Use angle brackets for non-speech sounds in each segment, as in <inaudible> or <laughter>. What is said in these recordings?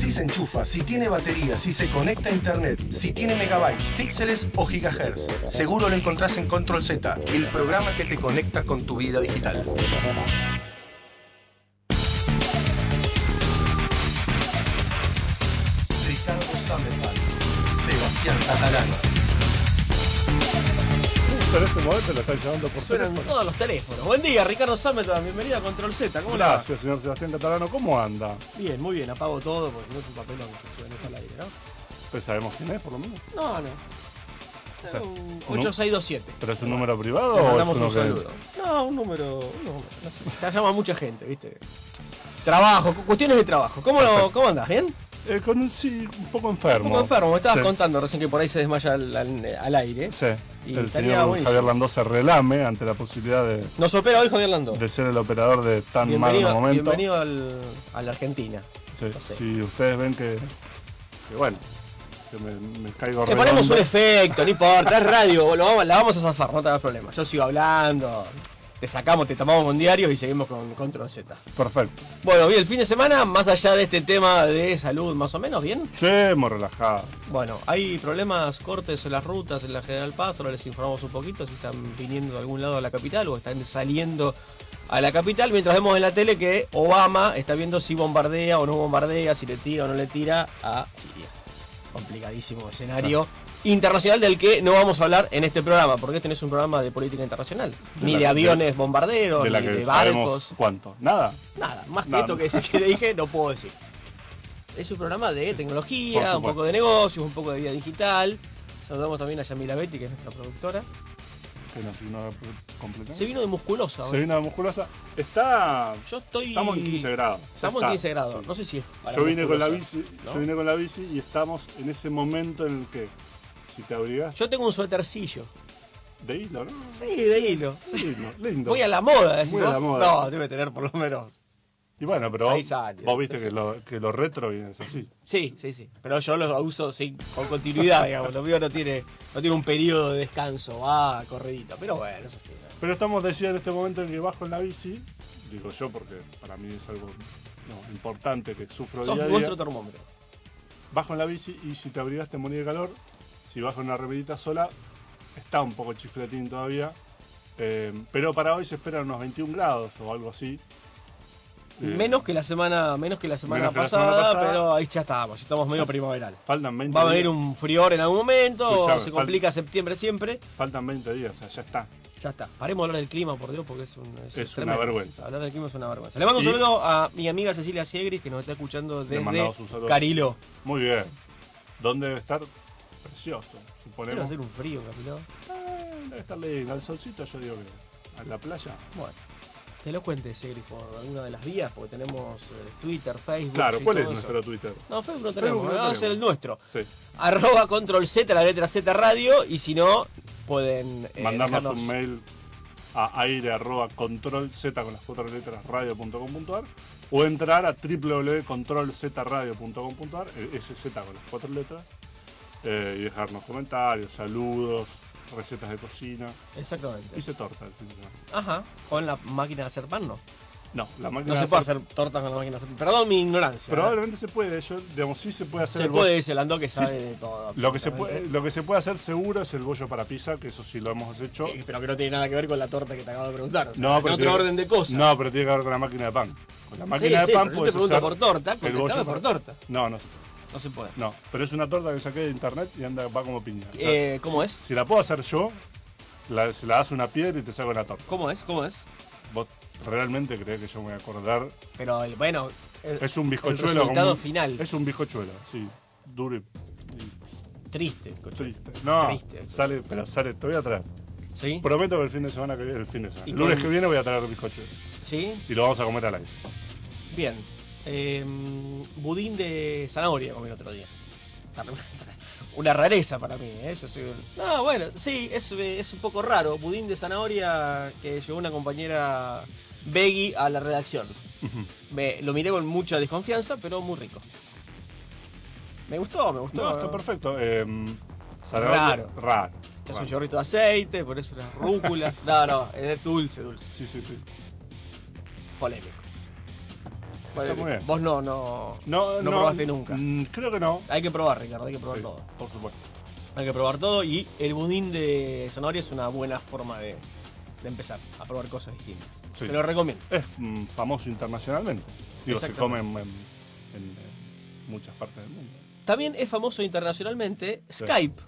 Si se enchufa, si tiene batería, si se conecta a internet, si tiene megabytes, píxeles o gigahertz. Seguro lo encontrás en Control Z, el programa que te conecta con tu vida digital. Momento lo están llamando por Suenan teléfono. todos los teléfonos. Buen día, Ricardo Sametan. Bienvenido a Control Z. ¿Cómo le va? Gracias, señor Sebastián Catalano. ¿Cómo anda? Bien, muy bien. Apago todo porque no es un papelón que suena al aire, ¿no? Pues sabemos quién es, por lo menos. No, no. sea, Un un- 8627. ¿Pero es un número privado Le o es un que- saludo. No, un número. Un número no sé. Se llama mucha gente, ¿viste? Trabajo, cu- cuestiones de trabajo. ¿Cómo, lo. ¿cómo andás? ¿Bien? Eh, con un sí, un poco enfermo. Un poco enfermo. Me estabas Sí. contando recién que por ahí se desmaya al, al- al aire. Sí. Y el señor buenísimo. Javier Landó se relame ante la posibilidad de, Nos opera hoy Javier Lando. de ser el operador de tan Bienvenido, mal momento. bienvenido al, a la Argentina. Sí, No sé. Si ustedes ven que, que bueno, que me, me caigo Le ponemos un efecto, no importa, es radio, lo vamos- la vamos a zafar, no te hagas problema. Yo sigo hablando, te sacamos, te tomamos con diarios y seguimos con Control Z. Perfecto. Bueno, bien, el fin de semana, más allá de este tema de salud, más o menos, ¿bien? Sí, muy relajado. Bueno, hay problemas, cortes en las rutas, en la General Paz, ahora les informamos un poquito si están viniendo de algún lado a la capital o están saliendo a la capital, mientras vemos en la tele que Obama está viendo si bombardea o no bombardea, si le tira o no le tira a Siria. Complicadísimo escenario internacional del que no vamos a hablar en este programa, porque este no es un programa de política internacional, De ni la- de aviones de- bombarderos, de la ni que de barcos. cuánto. Nada. Nada, más que Nada. esto que, <laughs> que dije no puedo decir. Es un programa de tecnología, un poco de negocios, un poco de vida digital. Saludamos también a Yamila Betty, que es nuestra productora. Que nos completar. Se vino de musculosa. Se hoy. vino de musculosa. Está. Yo estoy. Estamos en 15 grados. Estamos en está, 15 grados. sí. No sé si es. para Yo vine con la bici, ¿no? yo vine con la bici y estamos en ese momento en el que si te abrigas Yo tengo un suétercillo. de hilo, ¿no? Sí, de hilo. Lindo, lindo. Voy a la moda, decís Muy a la moda, No, sí. debe tener por lo menos. Y bueno, pero vos, Seis años. vos viste que lo, que lo retro viene así. Sí, sí, sí. Pero yo lo uso sí, con continuidad, digamos. Lo mío no tiene, no tiene un periodo de descanso. Va, corridita. Pero bueno, eso sí. ¿no? Pero estamos decía en este momento en que bajo en la bici, digo yo porque para mí es algo no, importante que sufro Sos día a día. nuestro termómetro. Bajo en la bici y si te abrigas te morís de calor. Si bajo en una remerita sola, está un poco chifletín todavía. Eh, pero para hoy se esperan unos 21 grados o algo así. Menos que la semana, menos que la semana, Menos que la pasada, semana pasada. pero ahí ya estábamos, ya estamos medio primaveral. Faltan 20 Va a venir días. un frior en algún momento, Escuchame, se complica septiembre siempre. Faltan 20 días, o sea, ya está. Ya está. Paremos de hablar del clima, por Dios, porque es, un, Es una vergüenza. Hablar del clima es una vergüenza. Le mando un saludo a mi amiga Cecilia Siegris, que nos está escuchando desde. Cariló. Muy bien. ¿Dónde debe estar? Precioso, Debe suponemos. hacer un frío, Cariló. Eh, debe estar lindo. Al solcito yo digo que a la playa. Bueno. Te lo cuente, Siegris, por alguna de las vías, porque tenemos eh, Twitter, Facebook. Claro, y ¿cuál todo es eso. nuestro Twitter? No, Facebook no tenemos, Facebook no vamos a tenemos. el nuestro. Sí. Arroba control Z, la letra Z radio, y si no, pueden eh, Mandarnos dejarnos- un mail a aire arroba control z con las cuatro letras radio.com.ar o entrar a www.controlzradio.com.ar, el SZ con las cuatro letras, eh, y dejarnos comentarios, saludos, recetas de cocina. Exactamente. Hice torta el fin de semana. Ajá, con la máquina de hacer pan, no. No, la máquina No de se puede hacer- hacer tortas con la máquina de hacer pan. Perdón mi ignorancia. ¿eh? Probablemente se puede, yo, digamos, sí se puede hacer Se el puede, dice Landó que sabe Sí, de todo. Lo que, se absolutamente. puede, lo que se puede hacer seguro es el bollo para pizza, que eso sí lo hemos hecho. Pero que no tiene nada que ver con la torta que te acabo de preguntar. o sea, No, en otro tiene- orden de cosas. No, pero tiene que ver con la máquina de pan. Con la máquina sí, de pan pero yo te puedes pregunto hacer por torta, el contestame bollo por para- torta. No, no, No se puede. no. Pero es una torta que saqué de internet y anda va como piña. O sea, Eh, ¿Cómo si- es? Si la puedo hacer yo, la, se la das una piedra y te saco una torta. ¿Cómo es? ¿Cómo es? ¿Vos realmente crees que yo me voy a acordar? Pero el, bueno, el, Es un el bizcochuelo. resultado un- final. Es un bizcochuelo, sí. Duro y, y Triste. triste. No, Triste. sale, pero sale, te voy a traer. ¿Sí? Prometo que el fin de semana que viene, el fin de semana. ¿Y El lunes que viene voy a traer bizcochuelo. ¿Sí? Y lo vamos a comer al aire. Bien. Eh, budín de zanahoria comí el otro día. <laughs> Una rareza para mí, ¿eh? Yo soy un- No, bueno, sí, es, es un poco raro. Budín de zanahoria que llevó una compañera Beggy a la redacción. Me, lo miré con mucha desconfianza, pero muy rico. Me gustó, me gustó. No, está perfecto. Eh, Raro. Raro. Es un chorrito de aceite, por eso unas rúculas. <laughs> No, no, es dulce, dulce. Sí, sí, sí. Polémico. Bueno, muy bien. Vos no, no, No, no probaste nunca. mm, Creo que no. Hay que probar, Ricardo, hay que probar Sí, todo. Por supuesto. Hay que probar todo y el budín de zanahoria es una buena forma de, de empezar a probar cosas distintas. Sí. Te lo recomiendo. Es mm, famoso internacionalmente. Digo, se come en, en- en, muchas partes del mundo. También es famoso internacionalmente. Skype,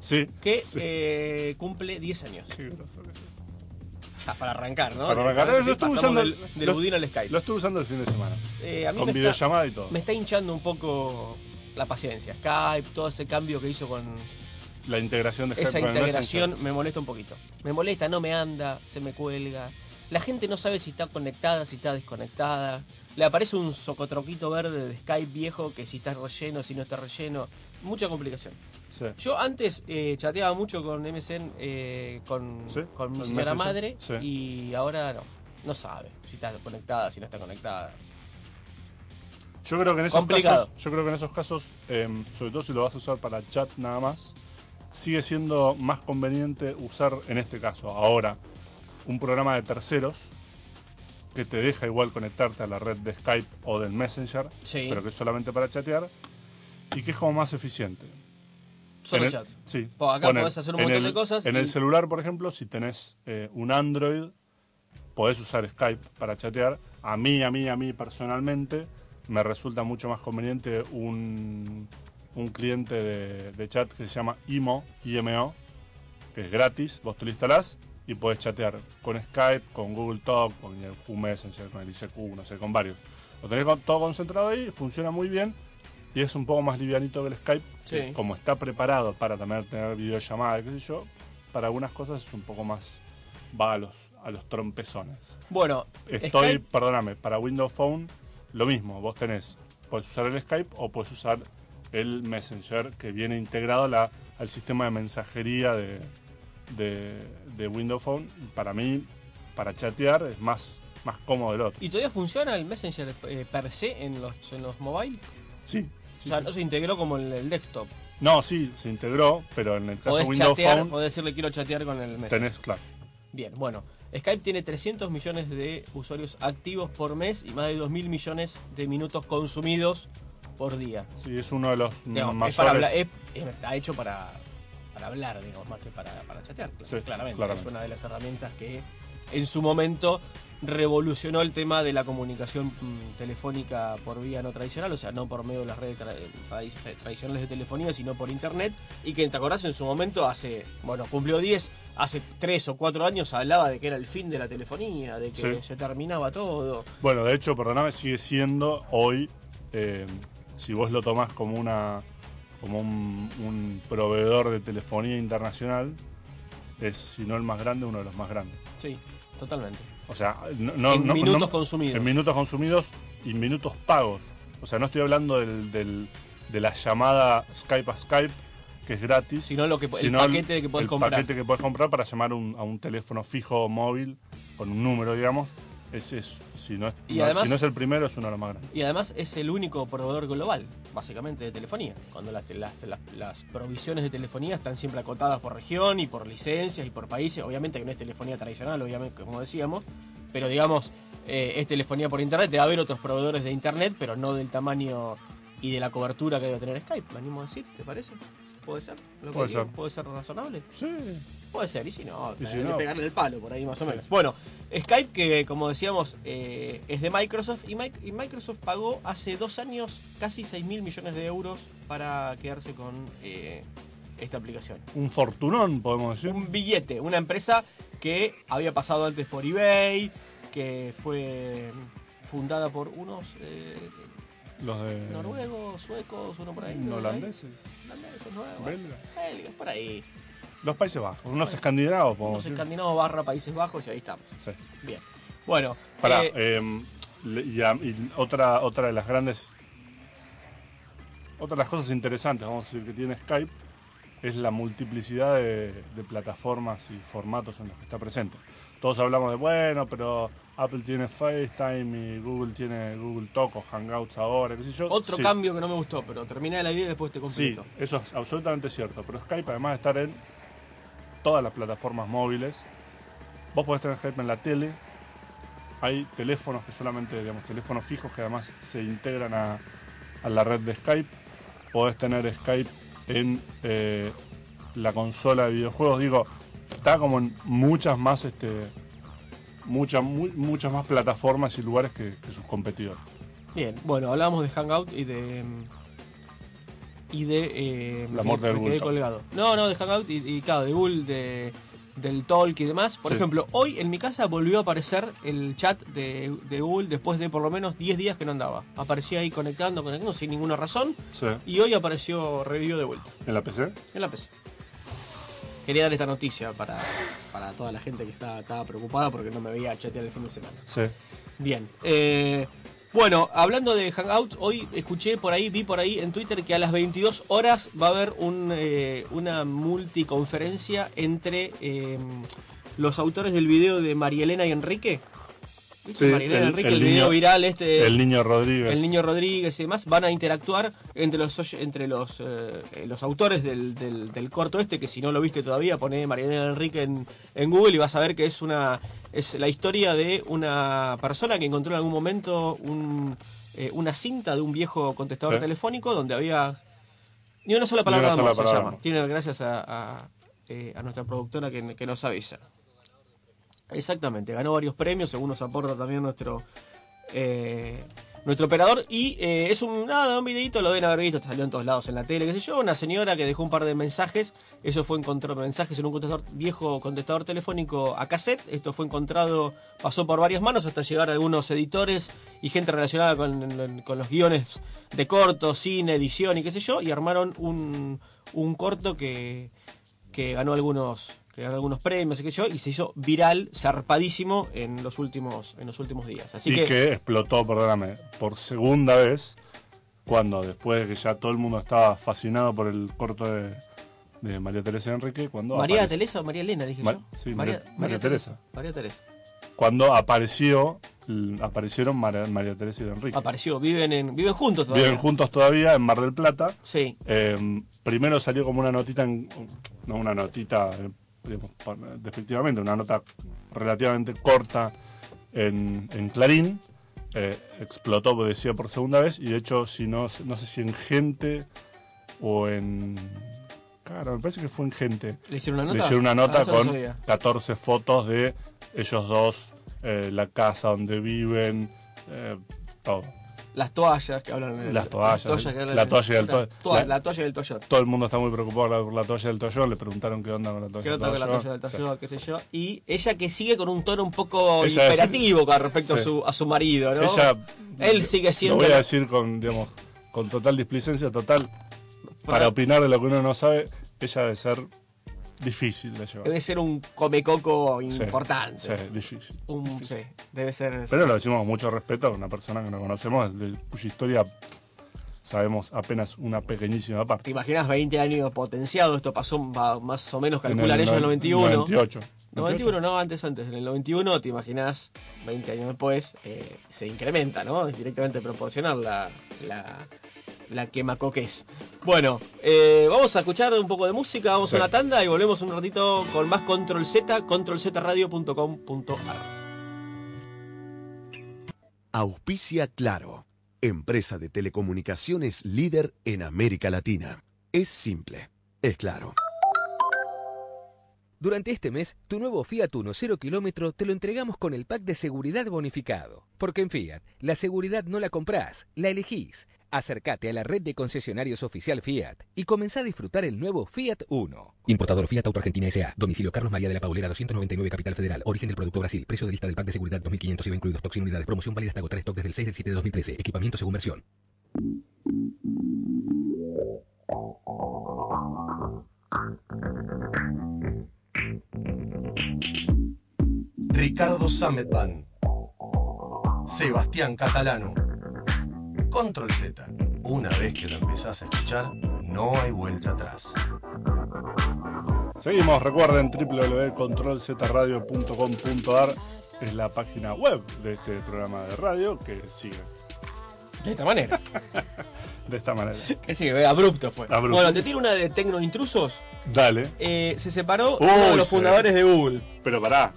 Sí. que eh, cumple 10 años. Qué groso que sos. Ya, para arrancar, ¿no? Para arrancar, lo estuve usando del, el- del lo- budín al Skype. Lo estuve usando el fin de semana. Eh, a mí Con está, videollamada y todo. me está hinchando un poco la paciencia. Skype, todo ese cambio que hizo con La integración de Skype esa con integración me molesta un poquito. Me molesta, no me anda, se me cuelga. La gente no sabe si está conectada, si está desconectada. Le aparece un socotroquito verde de Skype viejo que si está relleno, si no está relleno. Mucha complicación. Sí. Yo antes eh, chateaba mucho con MSN, eh, con, Sí, con mi señora madre sí. y ahora no. No sabe si está conectada, si no está conectada. Yo creo que en esos Complicado. casos, yo creo que en esos casos, em, sobre todo si lo vas a usar para chat nada más, sigue siendo más conveniente usar, en este caso, ahora, un programa de terceros que te deja igual conectarte a la red de Skype o del Messenger, pero que es solamente para chatear, y que es como más eficiente. Solo el- chat. Sí. Po, acá Pone- podés hacer un montón el- de cosas En y- el celular, por ejemplo, si tenés eh, un Android, podés usar Skype para chatear. A mí, a mí, a mí personalmente, me resulta mucho más conveniente un, un cliente de, de chat que se llama IMO, IMO, que es gratis, vos te lo instalás y podés chatear con Skype, con Google Talk, con el Yahoo Messenger, con el ICQ, no sé, con varios. Lo tenés todo concentrado ahí, funciona muy bien y es un poco más livianito que el Skype, que como está preparado para también tener videollamada, qué sé yo, para algunas cosas es un poco más va a los, a los trompezones. Bueno, Estoy, Skype, perdóname, para Windows Phone lo mismo, vos tenés, puedes usar el Skype o puedes usar el Messenger que viene integrado la- al sistema de mensajería de, de, de Windows Phone. Para mí, para chatear es más, más cómodo el otro. ¿y todavía funciona el Messenger eh, per se en los, en los mobile? Sí. Sí, o sea, sí. no se integró como el, el desktop. No, sí, se integró, pero en el caso de Windows chatear, Phone podés decirle quiero chatear con el Messenger. tenés, claro. Bien, bueno. Skype tiene 300 millones de usuarios activos por mes y más de 2.000 millones de minutos consumidos por día. Sí, es uno de los Digamos, mayores. es para hablar, es- es- está hecho para, para hablar, digamos, más que para, para chatear. Sí, claramente. claramente. Es una de las herramientas que en su momento revolucionó el tema de la comunicación mm, telefónica por vía no tradicional, o sea, no por medio de las redes tra- tradi- tradicionales de telefonía, sino por internet, y que te acordás en su momento hace, bueno, cumplió 10, hace 3 o 4 años hablaba de que era el fin de la telefonía, de que Sí. se terminaba todo. Bueno, de hecho, perdóname, sigue siendo hoy, eh, si vos lo tomás como una como un, un proveedor de telefonía internacional, es, si no el más grande, uno de los más grandes. Sí, totalmente. O sea, no, no- En no- minutos consumidos. En minutos consumidos y minutos pagos. O sea, no estoy hablando del, del- de la llamada Skype a Skype, que es gratis. Sino lo que el paquete que el comprar. paquete que podés comprar para llamar un- a un teléfono fijo o móvil con un número, digamos. Ese es, si no es, Y no- además- si no es el primero, es uno de los más grandes. Y además es el único proveedor global, básicamente, de telefonía. Cuando las, las- las- las provisiones de telefonía están siempre acotadas por región y por licencias y por países. Obviamente que no es telefonía tradicional, obviamente, como decíamos. Pero digamos, eh, es telefonía por internet. Debe haber otros proveedores de internet, pero no del tamaño y de la cobertura que debe tener Skype. Me animo a decir, ¿te parece? ¿Puede ser? ¿Lo que Puede digo? ser. ¿Puede ser razonable? Sí. Puede ser, y si no, Y si no. pegarle el palo por ahí más o Sí. menos. Bueno, Skype, que como decíamos, eh, es de Microsoft, y, Mic- y Microsoft pagó hace dos años casi 6 mil millones de euros para quedarse con eh, esta aplicación. Un fortunón, podemos decir. Un billete, una empresa que había pasado antes por eBay, que fue fundada por unos eh, Los de. noruegos, suecos, uno por ahí. ¿no? Holandeses. Holandeses, nuevos, Belgas. belgas, por ahí. Los Países Bajos. Unos escandinavos, podemos Unos decir. escandinavos barra Países Bajos y ahí estamos. Sí. Bien. Bueno, Pará, eh, em, le- y, a- y otra, otra de las grandes. Otra de las cosas interesantes, vamos a decir, que tiene Skype es la multiplicidad de, de plataformas y formatos en los que está presente. Todos hablamos de, bueno, pero Apple tiene FaceTime y Google tiene Google Talk o Hangouts ahora, qué sé yo. otro Sí, cambio que no me gustó, pero terminé la idea y después te Sí, completo. eso es absolutamente cierto. Pero Skype, además de estar en todas las plataformas móviles, vos podés tener Skype en la tele, hay teléfonos que solamente, digamos, teléfonos fijos que además se integran a, a la red de Skype. Podés tener Skype en eh, la consola de videojuegos. Digo, está como en muchas más, este, muchas, mu- muchas más plataformas y lugares que, que sus competidores. Bien, bueno, hablamos de Hangout y de. Y de. eh, La muerte del Google colgado. No, no, de Hangout y, y claro, de Google, de, del Talk y demás. Por Sí. ejemplo, hoy en mi casa volvió a aparecer el chat de, de Google después de por lo menos 10 días que no andaba. Aparecía ahí conectando, conectando sin ninguna razón. Sí. Y hoy apareció revivió de vuelta ¿En la PC? en la PC. Quería dar esta noticia para, para toda la gente que estaba, estaba preocupada porque no me veía chatear el fin de semana. Sí. Bien. eh, bueno, hablando de Hangout, hoy escuché por ahí, vi por ahí en Twitter que a las 22 horas va a haber un, eh, una multiconferencia entre eh, los autores del video de María Elena y Enrique. Sí, el- Enrique, el el, video niño- viral este. El niño Rodríguez. El niño Rodríguez y demás van a interactuar entre los entre los, eh, los autores del, del- del corto este, que si no lo viste todavía, poné Mariana Enrique en, en Google y vas a ver que es una es la historia de una persona que encontró en algún momento un, eh, una cinta de un viejo contestador Sí. telefónico donde había ni una sola palabra una sola amor, se palabra llama. Tiene gracias a, a, eh, a nuestra productora que, que nos avisa. Exactamente, ganó varios premios, según nos aporta también nuestro eh, nuestro operador. Y eh, es un, nada, un videito, lo deben haber visto, salió en todos lados en la tele, qué sé yo. Una señora que dejó un par de mensajes. Eso fue encontrado mensajes en un contestador, viejo contestador telefónico a cassette. Esto fue encontrado, pasó por varias manos hasta llegar a algunos editores y gente relacionada con, con los guiones de corto, cine, edición y qué sé yo. Y armaron un, un corto que, que ganó algunos que ganó algunos premios y qué sé yo y se hizo viral zarpadísimo en los últimos en los últimos días así y que... explotó, perdóname, por segunda vez, cuando después de que ya todo el mundo estaba fascinado por el corto de, de María Teresa Enrique, cuando María Teresa o María Elena, dije Ma- yo. sí, María- María Teresa. María Teresa. cuando apareció, aparecieron María, María Teresa y Enrique. Apareció, viven en viven juntos todavía. Viven juntos todavía en Mar del Plata. Sí. Eh, primero salió como una notita, en- no una notita, eh, digamos, despectivamente, una nota relativamente corta en, en Clarín. Eh, explotó, decía, por segunda vez. Y de hecho, si no, no sé si en Gente o en. Claro, me parece que fue en Gente. ¿Le hicieron una Le nota? hicieron una Ah, nota con sabía. 14 fotos de ellos dos, eh, la casa donde viven, eh, todo. Las toallas que hablan de- Las toallas, que hablan la de- toalla del to- la- la toalla del Toyota. Todo el mundo está muy preocupado por la toalla del Toyón. Le preguntaron qué onda con la toalla ¿Qué del otra con la toalla del Sí. Toyota, qué sé yo? Y ella que sigue con un tono un poco Ella es- imperativo con respecto a, Sí. su, a su marido, ¿no? Ella, Él sigue siendo. Lo voy a decir con, digamos, con total displicencia, total. Para <laughs> Para- opinar de lo que uno no sabe, ella debe ser difícil de llevar. Debe ser un comecoco Sí, importante. Sí, difícil. Un, sí, debe ser. Pero lo decimos con mucho respeto a una persona que no conocemos, de cuya historia sabemos apenas una pequeñísima parte. ¿Te imaginas 20 años potenciado? Esto pasó más o menos, En calculan ellos en el no- 91. 98. 91, no, antes, antes. En el 91, te imaginas, 20 años después, eh, se incrementa, ¿no? Es directamente proporcional la, la, la quemacoques. Bueno, eh, vamos a escuchar un poco de música, vamos Sí. a una tanda y volvemos un ratito con más Control Z, controlzradio.com.ar. Auspicia Claro, empresa de telecomunicaciones líder en América Latina. Es simple, es claro. Durante este mes, tu nuevo Fiat Uno 0 kilómetro te lo entregamos con el pack de seguridad bonificado. Porque en Fiat, la seguridad no la comprás, la elegís. Acércate a la red de concesionarios oficial Fiat y comenzá a disfrutar el nuevo Fiat Uno. Importador Fiat Auto Argentina S.A. Domicilio Carlos María de la Paulera 299 Capital Federal. Origen del producto Brasil. Precio de lista del pack de seguridad 2500 IVA incluidos. Stock sin unidades. Promoción válida hasta agotar stock desde el 6 del 7 de 2013. Equipamiento según versión. Ricardo Sametban. Sebastián Catalano. Control Z. Una vez que lo empezás a escuchar, no hay vuelta atrás. Seguimos, recuerden www.controlzradio.com.ar es la página web de este programa de radio que sigue De esta manera. <laughs> de esta manera. que sí, abrupto fue. Abrupto. Bueno, te tiro una de Tecno Intrusos. Dale, Eh, se separó Uy, uno de los sí. fundadores de Google. pero pará,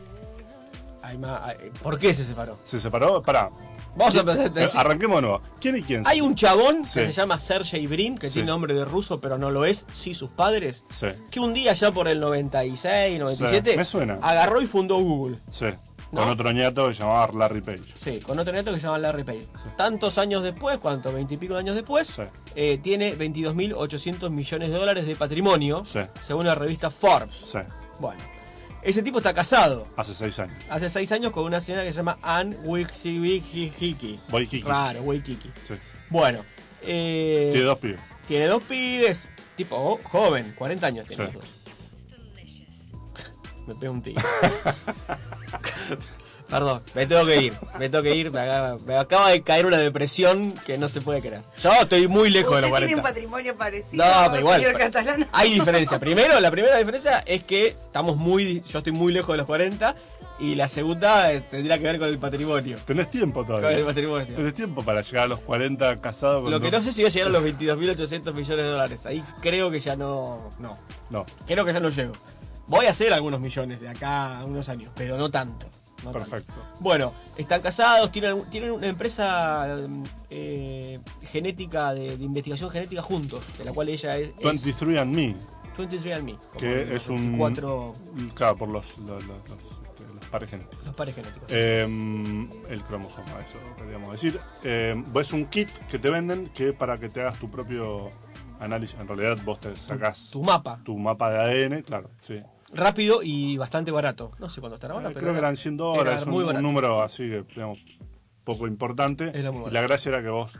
¿Por qué se separó? ¿Se separó? Pará. Vamos a ¿Quién- empezar. eh, Arranquemos nuevo. ¿Quién y quién? Hay un chabón Sí. que se llama Sergey Brin, que Sí. tiene nombre de ruso, pero no lo es, sí sus padres, Sí, que un día ya por el 96, 97, Sí, me suena. agarró y fundó Google. sí. ¿No? Con otro nieto que se llamaba Larry Page. Sí, con otro neto que se llama Larry Page. Tantos años después, ¿cuánto? Veintipico de años después, Sí. eh, tiene 22.800 millones de dólares de patrimonio, Sí. según la revista Forbes. Sí, Bueno, ese tipo está casado hace seis años. hace seis años con una señora que se llama Ann Wikiki. Waikiki. Raro, Waikiki. Sí. Bueno, eh, Tiene dos pibes. tiene dos pibes, tipo oh, joven, 40 años tiene Sí. los dos. <laughs> Me pego un tiro. <laughs> Perdón, me tengo que ir, me tengo que ir, me acaba, me acaba de caer una depresión que no se puede creer. Yo estoy muy lejos de los Usted tiene 40. un patrimonio parecido, No, pero igual. señor. <laughs> Hay diferencia. Primero, la primera diferencia es que estamos muy. Yo estoy muy lejos de los 40. Y la segunda eh, tendría que ver con el patrimonio. Tenés tiempo Con el todavía. patrimonio. Tenés tiempo para llegar a los 40 casados con Lo que dos- no sé si voy a llegar a los 22.800 millones de dólares. Ahí creo que ya no. No. No, Creo que ya no llego. Voy a hacer algunos millones de acá a unos años, pero no tanto. Perfecto. Bueno, están casados, tienen, tienen una empresa eh, genética, de, de investigación genética juntos, de la cual ella es. es 23 and Me, 23andMe. como que los es un. 24 Claro, por los, los, los, los, este, pares genéticos. los pares genéticos. Eh, el cromosoma, eso queríamos decir. Eh, es un kit que te venden que para que te hagas tu propio análisis. En realidad vos te sacás tu mapa. tu mapa de ADN, claro, sí. Rápido y bastante barato. No sé cuándo estará ahora, Eh, pero Creo que era- eran 100 era dólares, un, muy un barato. número así que, digamos, poco importante. Era muy la gracia era que vos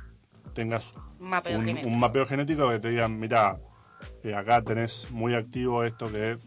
tengas Un mapeo un, genético. un mapeo genético que te digan, mira, acá tenés muy activo esto que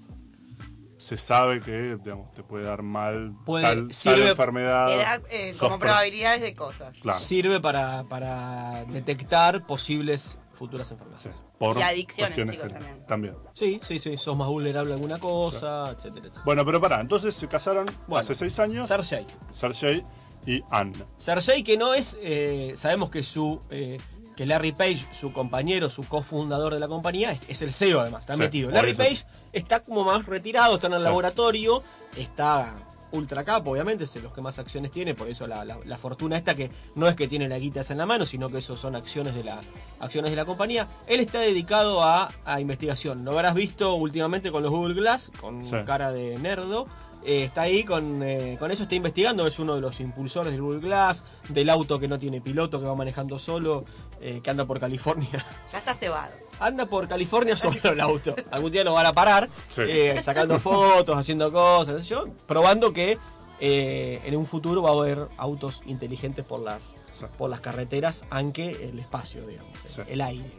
se sabe que digamos, te puede dar mal Puede- tal, enfermedad. Eh, como pro- probabilidades de cosas. Claro. Sirve para, para detectar posibles futuras enfermedades. Sí, por Y adicciones, chicos, genéticas. también. Sí, sí, sí, sos más vulnerable a alguna cosa, etcétera, etcétera. Bueno, pero pará, entonces se casaron Bueno, hace seis años Sergey. Sergey y Anna. Sergey que no es, eh, sabemos que su eh, que Larry Page, su compañero, su cofundador de la compañía, es, es el CEO además, está Sí, metido. Larry eso. Page está como más retirado, está en el Sí. laboratorio, está ultra capo, obviamente, es los que más acciones tiene, por eso la, la- la fortuna esta que no es que tiene la guita en la mano, sino que eso son acciones de la, acciones de la compañía. Él está dedicado a, a investigación. Lo habrás visto últimamente con los Google Glass, con Sí. cara de nerdo. Eh, está ahí con, eh, con eso, está investigando, es uno de los impulsores del Google Glass, del auto que no tiene piloto, que va manejando solo, eh, que anda por California. Ya está cebado. Anda por California solo el auto. Algún día lo van a parar, Sí. eh, sacando <laughs> fotos, haciendo cosas, yo, probando que eh, en un futuro va a haber autos inteligentes por las, Sí. por las carreteras, aunque el espacio, digamos, Sí. el aire.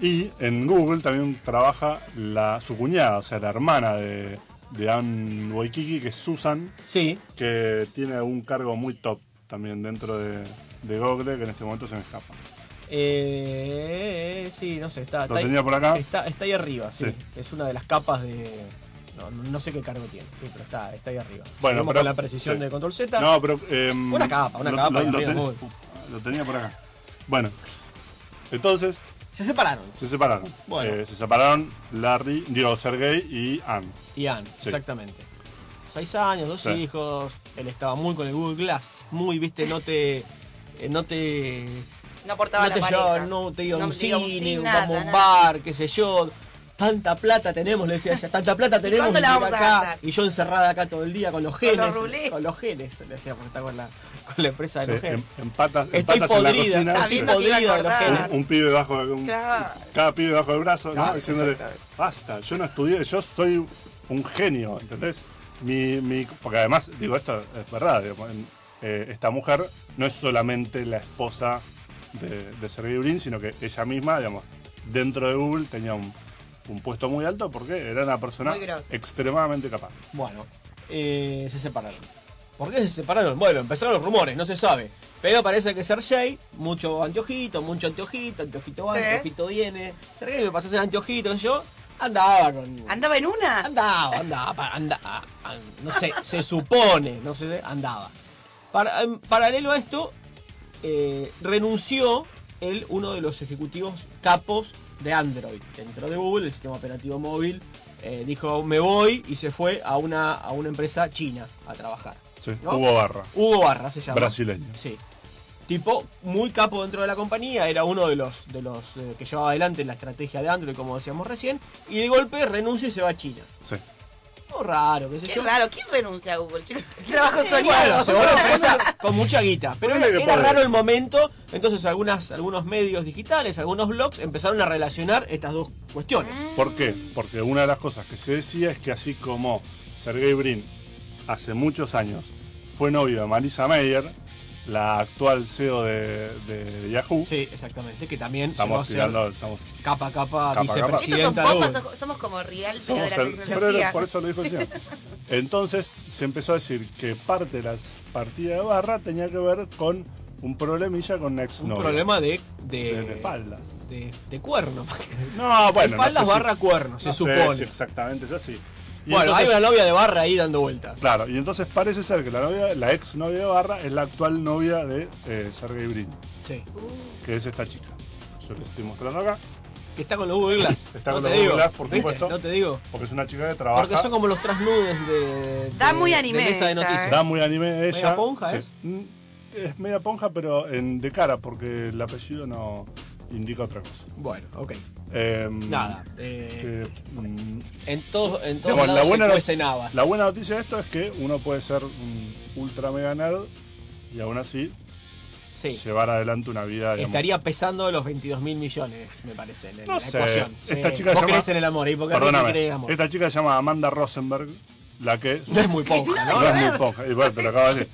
Y en Google también trabaja la, su cuñada, o sea, la hermana de, de Anne Waikiki, que es Susan, Sí, que tiene un cargo muy top también dentro de, de Google, que en este momento se me escapa. eh, sí, no sé, está, Lo está ahí- tenía por acá. Está, está ahí arriba, sí. Sí. Es una de las capas de. No, no sé qué cargo tiene, sí, pero está, está ahí arriba. Bueno, pero- con la precisión sí. de control Z. No, pero... em, Una capa, una lo- capa Lo, ahí lo ten- lo tenía por acá. Bueno, entonces Se separaron. se separaron. Bueno. Eh, se separaron Larry, digo, Sergey y Anne. Y Ann, Sí. exactamente. Seis años, dos Sí. hijos. Él estaba muy con el Google Glass. Muy, viste, no te. eh, No te. No portaba No la te no te iba a No un a cine, un nada, vamos a un nada. bar, qué sé yo. Tanta plata tenemos, le decía ella, tanta plata <laughs> tenemos la y a acá, gastar? y yo encerrada acá todo el día con los Con genes. los rulés. con los genes, le decía, porque está con la, con la empresa de Sí, los genes. empatas, Estoy empatas en la podrida, cocina. podrida de los genes. un, un pibe bajo un, Claro. cada pibe bajo el brazo, ¿no? Claro, Diciéndole, exactamente. basta, yo no estudié, yo soy un genio, ¿entendés? Mi, mi, porque además, digo, esto es verdad, digamos, en- eh, esta mujer no es solamente la esposa de, de Sergey Brin, sino que ella misma, digamos, dentro de Google tenía un, un puesto muy alto porque era una persona extremadamente capaz. Bueno, eh, se separaron. ¿Por qué se separaron? Bueno, empezaron los rumores, no se sabe. Pero parece que Sergey, mucho anteojito, mucho anteojito, anteojito va, Sí. anteojito viene. Sergey me pasas el anteojito, yo andaba con. ¿Andaba en una? Andaba, andaba, pa- anda- a- a- no sé, se supone, no sé, andaba. Para- en paralelo a esto, eh, renunció él, uno de los ejecutivos capos de Android, dentro de Google, el sistema operativo móvil. eh, dijo, me voy y se fue a una, a una empresa china a trabajar. Sí, ¿no? Hugo Barra. Hugo Barra se llama. Brasileño. Sí. Tipo muy capo dentro de la compañía, era uno de los, de los eh, que llevaba adelante la estrategia de Android, como decíamos recién, y de golpe renuncia y se va a China. Sí. Raro, qué sé Qué yo. raro, ¿quién renuncia a Google, chicos? <laughs> Trabajo bueno, soñado. se una empresa con mucha guita. Pero era, raro el momento, entonces algunas, algunos medios digitales, algunos blogs empezaron a relacionar estas dos cuestiones. ¿Por qué? Porque una de las cosas que se decía es que así como Sergey Brin hace muchos años fue novio de Marisa Mayer, la actual CEO de, de Yahoo, Sí, exactamente, que también estamos tirando, estamos capa a capa, Capa capa. Vicepresidenta so- somos como real, pero Somos de la el- pero tecnología. por eso lo dijo el señor. <laughs> Entonces se empezó a decir que parte de las partidas de barra tenía que ver con un problemilla con una Un problema de, de, de, de faldas. de, de cuerno. No, bueno. de no faldas sé si- barra cuerno, se no sé supone. si exactamente es así. Y bueno, entonces- hay una novia de barra ahí dando vueltas. Claro, y entonces parece ser que la novia, la ex novia de Barra es la actual novia de eh, Sergey Brin, Sí. que es esta chica. Yo les estoy mostrando acá, Que está con los Google Glass. Está no con te los digo. Google Glass, por ¿Viste? supuesto. No te digo. porque es una chica que trabaja. Porque son como los trasnudes de. Da de- muy de anime mesa de ella, noticias. ¿eh? Da muy anime ella. ¿Media ponja sí. es? Mm, Es media ponja, pero en, de cara, porque el apellido no indica otra cosa. Bueno, ok. Em, Nada. eh, que, mm, en todos en todos digamos, lados la, buena se habas. la buena noticia de esto es que uno puede ser ultra mega nerd y aún así Sí. llevar adelante una vida digamos, Estaría pesando los 22 mil millones, me parece, en No la sé. ecuación. Esta Sí. chica Vos llama- crees en el amor, ¿y por qué en el amor? esta chica se llama Amanda Rosenberg, la que No es muy <laughs> ponja, ¿no? no es muy poca, igual te lo acabo de decir.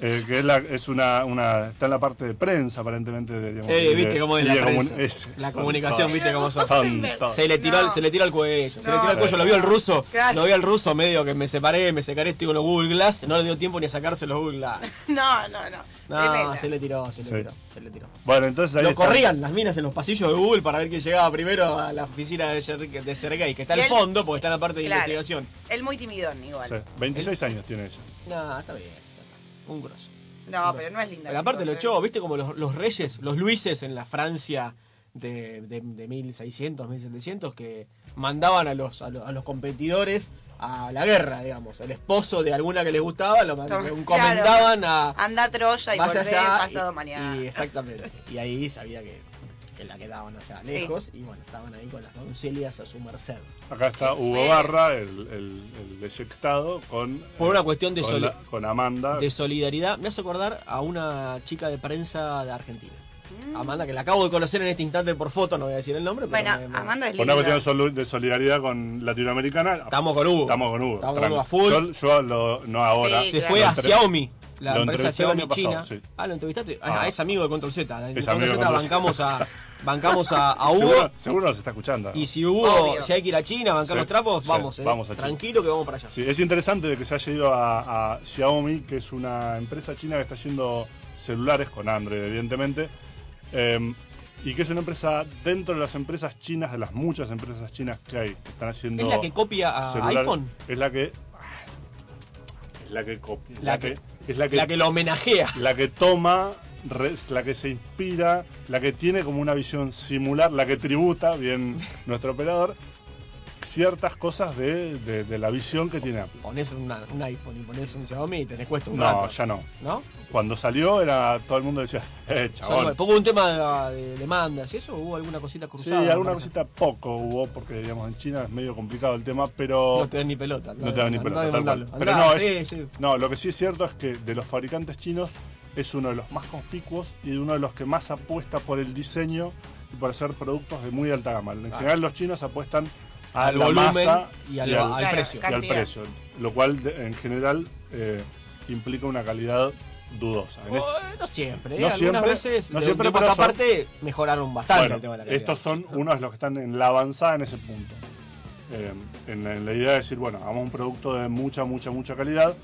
Eh, que es, la, es una, una. Está en la parte de prensa, aparentemente. De, digamos, Eh, viste de- cómo es la prensa. es- La comunicación, viste cómo son. Se le tiró, No. se le tira al cuello. Se le No. tira al cuello, lo vio el ruso. Claro. Lo vio el ruso medio que me separé, me secaré, estoy con los Google Glass. No le dio tiempo ni a sacarse los Google Glass. <laughs> No, no, no. No, Tremenda. se le tiró, se le Sí. tiró, se le tiró. Bueno, entonces ahí. Lo está. corrían las minas en los pasillos de Google para ver quién llegaba primero a la oficina de, de Sergey, que está al fondo porque está en la parte de Claro. investigación. Él muy timidón igual. Sí, 26 años tiene ella. No, está bien. Un grosso. No, pero no es linda. Pero aparte lo chicos, echó, ¿eh? viste como los, los reyes, los luises en la Francia de, de, de 1600, 1700, que mandaban a los, a, los, a los competidores a la guerra, digamos. El esposo de alguna que les gustaba lo encomendaban a... Anda a Troya y vaya volvé allá, pasado y- mañana. y exactamente. Y ahí sabía que, que la quedaban allá Sí. lejos y bueno, estaban ahí con las doncelias a su merced. Acá está Hugo. Barra, el, el, el eyectado, con. Por una cuestión de con, soli- la- con Amanda. de solidaridad. Me hace acordar a una chica de prensa de Argentina. Mm. Amanda, que la acabo de conocer en este instante por foto, no voy a decir el nombre, pero Bueno, me- me- Amanda es Con una linda. cuestión de solidaridad con latinoamericana. Estamos con Hugo. Estamos con Hugo. Estamos con. Hugo a full. Yo, yo lo- no ahora. Sí, se claro. fue a Xiaomi, la lo empresa Xiaomi año pasado, China. sí. Ah, lo entrevistaste. Ah, Ah. es amigo de Control Z. Es Control amigo de Z Control bancamos a, <laughs> bancamos a, a Hugo. Seguro, seguro nos está escuchando. Y si Hugo, Obvio. si hay que ir a China a bancar Sí, los trapos, sí, vamos, eh. vamos a China. Tranquilo que vamos para allá. Sí, es interesante de que se haya ido a, a Xiaomi, que es una empresa china que está haciendo celulares con Android, evidentemente. eh, y que es una empresa dentro de las empresas chinas, de las muchas empresas chinas que hay, que están haciendo. ¿Es la que copia a iPhone? Es la que. Es la que copia. La La, que- que, es la que, La que lo homenajea. la que toma, la que se inspira, la que tiene como una visión similar, la que tributa, bien <laughs> nuestro operador, ciertas cosas de, de- de la visión que tiene Apple. Pones una- un iPhone y pones un Xiaomi y tenés cuesta un No, rato. ya no. ¿No? Cuando salió era todo el mundo decía, <laughs> eh, Solo- chabón. Pongo un tema de, de demandas y eso, hubo alguna cosita Sí, cruzada. alguna me parece. cosita poco hubo, porque digamos en China es medio complicado el tema, pero... No te dan ni pelota. No te dan ni pelota, andá, tal cual. mandalo. Pero no, es- sí, sí. No, lo que sí es cierto es que de los fabricantes chinos es uno de los más conspicuos y de uno de los que más apuesta por el diseño y por hacer productos de muy alta gama. En general los chinos apuestan a Al la volumen masa y al- al Claro, precio. y al precio, lo cual de- en general eh, implica una calidad dudosa. Oh, no siempre, ¿eh? No algunas siempre, veces no de, siempre, de pero son- parte mejoraron bastante Bueno, el tema de la calidad. estos son unos de los que están en la avanzada en ese punto. Eh, en, en la idea de decir, bueno, hagamos un producto de mucha, mucha, mucha calidad.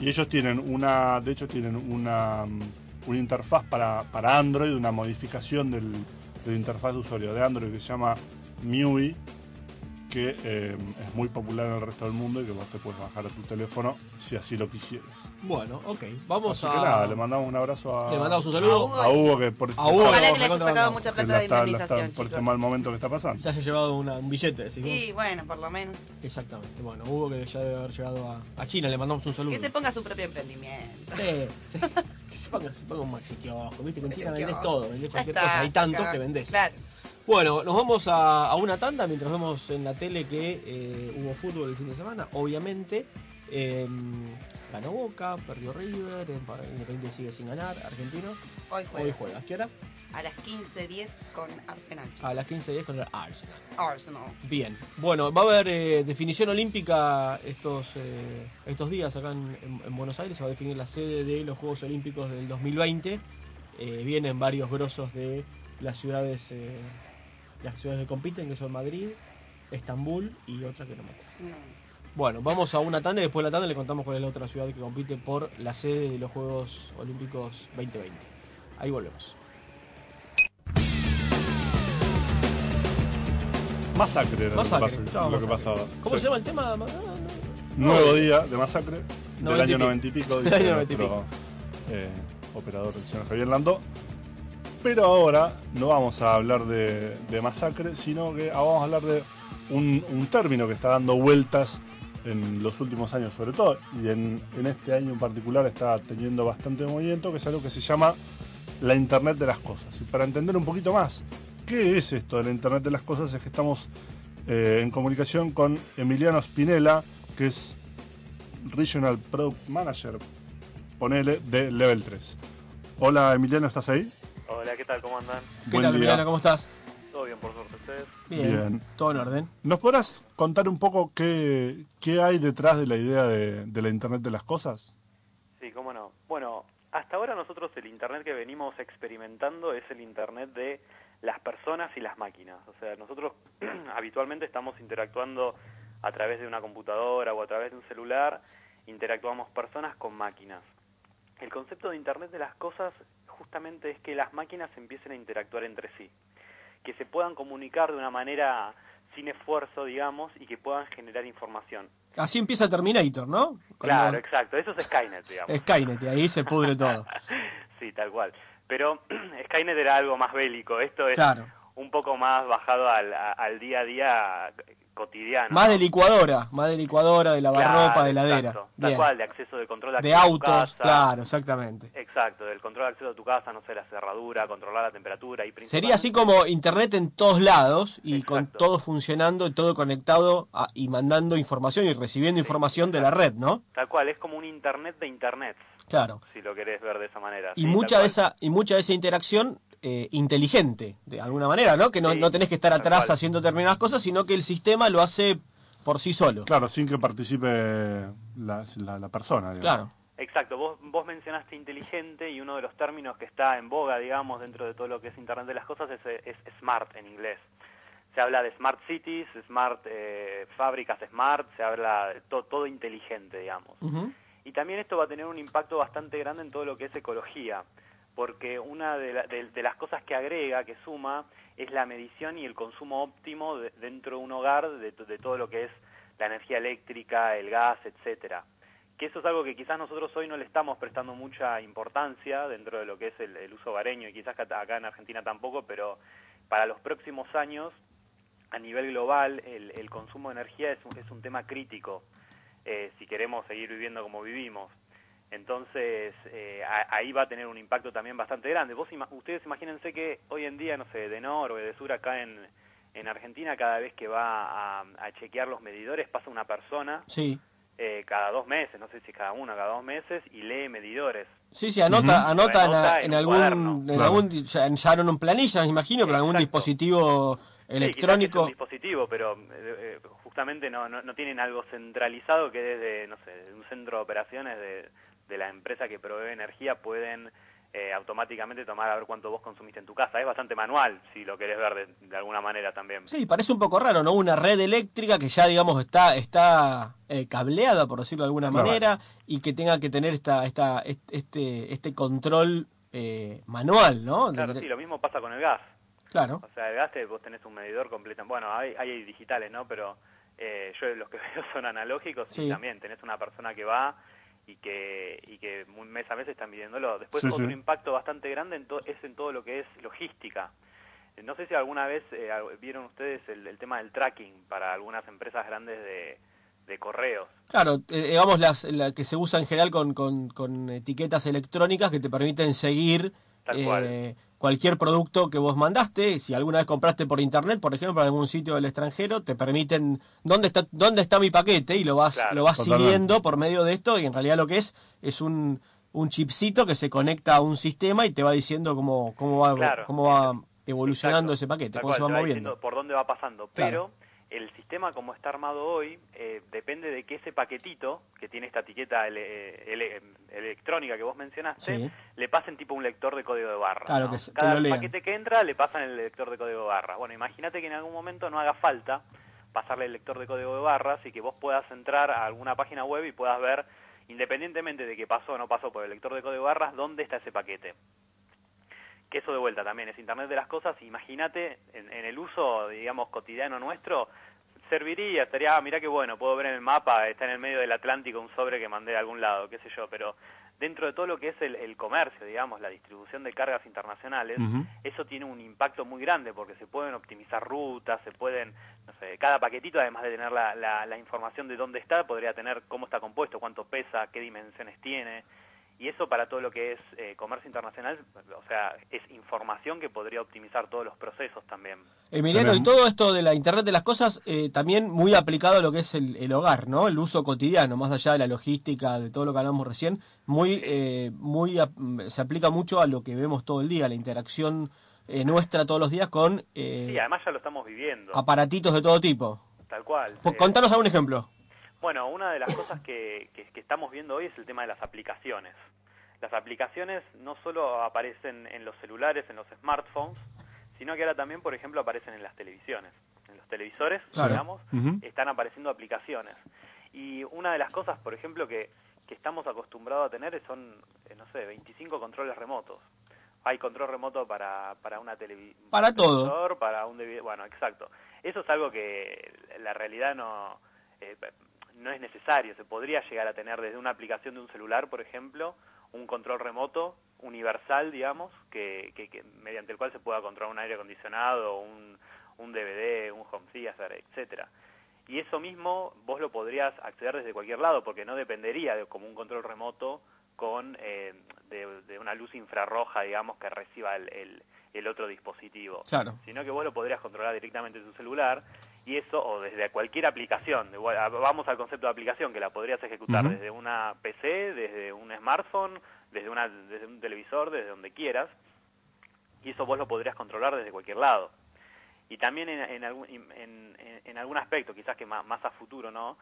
Y ellos tienen una, de hecho tienen una, mm, una interfaz para, para Android, una modificación del, de la interfaz de usuario de Android que se llama MIUI, que eh, es muy popular en el resto del mundo y que vos te puedes bajar a tu teléfono si así lo quisieras. Bueno, ok. Vamos Así a. que nada, le mandamos un abrazo a, Le mandamos un saludo. a Hugo que por, A Hugo. Ojalá que le haya sacado mucha plata la de está- la está- indemnización, por este mal momento que está pasando. Se haya llevado una- un billete, decís vos. Y bueno, por lo menos. Exactamente. Bueno, Hugo que ya debe haber llegado a, a China, le mandamos un saludo. Que se ponga su propio emprendimiento. Sí, sí. Que se ponga, se ponga un maxi kiosco, viste, que en China vendés todo, vendés Ya cualquier está, cosa, hay tanto saca. que vendés. Claro. Bueno, nos vamos a, a una tanda mientras vemos en la tele que eh, hubo fútbol el fin de semana. Obviamente, eh, ganó Boca, perdió River, Independiente sigue sin ganar, Argentino. Hoy juega. Hoy juega. ¿A qué hora? A las 15.10 con Arsenal. chicos. A las 15.10 con el Arsenal. Arsenal. Bien. Bueno, va a haber eh, definición olímpica estos, eh, estos días acá en, en- en Buenos Aires. Se va a definir la sede de los Juegos Olímpicos del 2020. Eh, vienen varios grosos de las ciudades, las ciudades que compiten, que son Madrid, Estambul y otra que no me acuerdo. No. Bueno, vamos a una tanda y después de la tanda le contamos cuál es la otra ciudad que compite por la sede de los Juegos Olímpicos 2020. Ahí volvemos. Masacre era Masacre. lo que, pasaba. ¿Cómo Sí. se llama el tema? Ah, no. Nuevo día de masacre del Noventa año. 90 y pico, <laughs> dice noventa nuestro eh, operador, el señor Javier Landó. Pero ahora no vamos a hablar de, de masacre, sino que ahora vamos a hablar de un, término que está dando vueltas en los últimos años sobre todo, y en, en este año en particular está teniendo bastante movimiento, que es algo que se llama la Internet de las Cosas. Y para entender un poquito más qué es esto de la Internet de las Cosas, es que estamos eh, en comunicación con Emiliano Spinella, que es Regional Product Manager, ponele, de Level 3. Hola Emiliano, ¿estás ahí? Hola, ¿qué tal? ¿Cómo andan? ¿Qué Buen tal, día. ¿Cómo estás? ¿Todo bien, por suerte ustedes? Bien. Bien. Todo en orden. ¿Nos podrás contar un poco qué, qué hay detrás de la idea de, de la Internet de las Cosas? Sí, cómo no. Bueno, hasta ahora nosotros el Internet que venimos experimentando es el Internet de las personas y las máquinas. O sea, nosotros <clears throat> habitualmente estamos interactuando a través de una computadora o a través de un celular, interactuamos personas con máquinas. El concepto de Internet de las cosas justamente es que las máquinas empiecen a interactuar entre sí, que se puedan comunicar de una manera sin esfuerzo, digamos, y que puedan generar información. Así empieza Terminator, ¿no? Claro, exacto. Eso es Skynet, digamos. Skynet, y ahí se pudre todo. <laughs> sí, tal cual. Pero <clears throat> Skynet era algo más bélico. Esto es Claro. un poco más bajado al día a día cotidiano. Más ¿no? de licuadora, más de licuadora, de lavarropa, Claro, de heladera. exacto. Tal cual, de acceso de control de De acceso a tu autos, casa. claro, exactamente. Exacto, del control de acceso a tu casa, no sé, la cerradura, controlar la temperatura y Sería así como internet en todos lados y con todo funcionando y todo conectado a- y mandando información y recibiendo información de la red, ¿no? Tal cual, es como un internet de internet, Claro. si lo querés ver de esa manera. Y Sí, mucha de esa y mucha de esa interacción eh, inteligente, de alguna manera, ¿no? Que no, Sí, no tenés que estar atrás haciendo determinadas cosas, sino que el sistema lo hace por sí solo. Claro, sin que participe la, la- la persona. digamos. Claro. Exacto, vos, vos mencionaste inteligente y uno de los términos que está en boga, digamos, dentro de todo lo que es Internet de las Cosas es, es smart en inglés. Se habla de smart cities, smart eh, fábricas smart, se habla de to- todo inteligente, digamos. Y también esto va a tener un impacto bastante grande en todo lo que es ecología, porque una de, la- de- las cosas que agrega, que suma, es la medición y el consumo óptimo de- dentro de un hogar de, to- de todo lo que es la energía eléctrica, el gas, etcétera. Que eso es algo que quizás nosotros hoy no le estamos prestando mucha importancia dentro de lo que es el, uso hogareño y quizás acá en Argentina tampoco, pero para los próximos años, a nivel global, el, el consumo de energía es un, es un tema crítico eh, si queremos seguir viviendo como vivimos. Entonces, eh, a- ahí va a tener un impacto también bastante grande. Vos ima- ustedes imagínense que hoy en día, no sé, de Nor o de Sur acá en, en Argentina, cada vez que va a, a chequear los medidores, pasa una persona Sí. eh, cada dos meses, no sé si cada uno, cada dos meses, y lee medidores. Sí, sí, anota, anota en, Lo anota en en un algún, en Claro. algún, ya, ya no en planillas, me imagino, pero en algún dispositivo Sí, quizás es electrónico. un dispositivo, pero eh, eh, justamente no, no, no tienen algo centralizado que desde, no sé, un centro de operaciones de, de la empresa que provee energía pueden eh, automáticamente tomar a ver cuánto vos consumiste en tu casa. Es bastante manual, si lo querés ver de, de alguna manera también. Sí, parece un poco raro, ¿no? Una red eléctrica que ya, digamos, está, está eh, cableada, por decirlo de alguna manera, y que tenga que tener esta, esta, est- este, este control eh, manual, ¿no? Claro, De- sí, lo mismo pasa con el gas. Claro. O sea, el gaste, vos tenés un medidor completo. Bueno, hay, hay digitales, ¿no? Pero eh, yo los que <laughs> veo son analógicos Sí. y también tenés una persona que va y que, y que mes a mes están midiéndolo. Después Sí, otro sí. impacto bastante grande en es en todo lo que es logística. Eh, No sé si alguna vez eh, vieron ustedes el, el tema del tracking para algunas empresas grandes de, de correos. Claro, eh, digamos las la que se usa en general con, con, con etiquetas electrónicas que te permiten seguir Tal eh, cual. Cualquier producto que vos mandaste. Si alguna vez compraste por internet, por ejemplo, en algún sitio del extranjero, te permiten dónde está dónde está mi paquete y lo vas Claro, lo vas totalmente. siguiendo por medio de esto y en realidad lo que es es un un chipcito que se conecta a un sistema y te va diciendo cómo cómo va Claro. cómo va evolucionando Exacto, ese paquete, cómo se va moviendo. por dónde va pasando. Claro. Pero el sistema como está armado hoy eh, depende de que ese paquetito, que tiene esta etiqueta ele- ele- electrónica que vos mencionaste, Sí. le pasen tipo un lector de código de barra. Claro, ¿no? que Cada paquete que entra le pasan el lector de código de barra. Bueno, imagínate que en algún momento no haga falta pasarle el lector de código de barras y que vos puedas entrar a alguna página web y puedas ver, independientemente de que pasó o no pasó por el lector de código de barras, dónde está ese paquete que eso de vuelta también es Internet de las Cosas, imagínate en, en el uso, digamos, cotidiano nuestro, serviría, estaría, ah, mirá qué bueno, puedo ver en el mapa, está en el medio del Atlántico un sobre que mandé de algún lado, qué sé yo, pero dentro de todo lo que es el, el comercio, digamos, la distribución de cargas internacionales, eso tiene un impacto muy grande porque se pueden optimizar rutas, se pueden, no sé, cada paquetito además de tener la, la, la información de dónde está, podría tener cómo está compuesto, cuánto pesa, qué dimensiones tiene. Y eso para todo lo que es eh, comercio internacional, o sea, es información que podría optimizar todos los procesos también. Emiliano, y todo esto de la Internet de las Cosas eh, también muy aplicado a lo que es el, el hogar, ¿no? El uso cotidiano, más allá de la logística, de todo lo que hablamos recién, muy, eh, muy se aplica mucho a lo que vemos todo el día, la interacción eh, nuestra todos los días con eh, Sí, además ya lo estamos viviendo, aparatitos de todo tipo. tal cual. Eh, Contanos algún ejemplo. Bueno, una de las cosas que, que- que estamos viendo hoy es el tema de las aplicaciones. Las aplicaciones no solo aparecen en los celulares, en los smartphones, sino que ahora también, por ejemplo, aparecen en las televisiones. En los televisores, Claro. digamos, están apareciendo aplicaciones. Y una de las cosas, por ejemplo, que, que estamos acostumbrados a tener son, eh, no sé, 25 controles remotos. Hay control remoto para, para una televisión. Para todo. Para un. Bueno, exacto. Eso es algo que la realidad no, eh, no es necesario. Se podría llegar a tener desde una aplicación de un celular, por ejemplo, un control remoto universal, digamos, que, que- que- mediante el cual se pueda controlar un aire acondicionado, un, un DVD, un home theater, etcétera. Y eso mismo vos lo podrías acceder desde cualquier lado, porque no dependería de como un control remoto con eh, de, de una luz infrarroja, digamos, que reciba el, el- el otro dispositivo Claro. sino que vos lo podrías controlar directamente en tu celular y eso o desde cualquier aplicación. Vamos al concepto de aplicación que la podrías ejecutar desde una PC, desde un smartphone, desde, una, desde un televisor, desde donde quieras y eso vos lo podrías controlar desde cualquier lado. Y también en, en, algún, en, en- en algún aspecto, quizás que más, más a futuro, ¿no?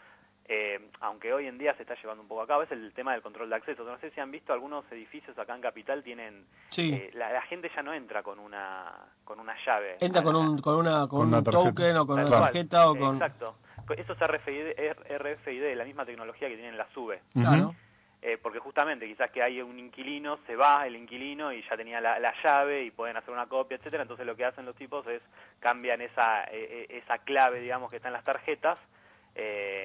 Eh, aunque hoy en día se está llevando un poco a cabo, es el tema del control de acceso. No sé si han visto algunos edificios acá en Capital tienen... Sí. eh, la, la gente ya no entra con una, con una llave. Entra a con la- un, con una, con Con una un token o con Tal una cual. tarjeta o con... Exacto. Eso es RFID, RFID, la misma tecnología que tienen la SUBE. Claro. Eh, porque justamente quizás que hay un inquilino, se va el inquilino y ya tenía la, la llave y pueden hacer una copia, etcétera. Entonces lo que hacen los tipos es cambian esa, eh, eh, esa clave, digamos, que está en las tarjetas eh,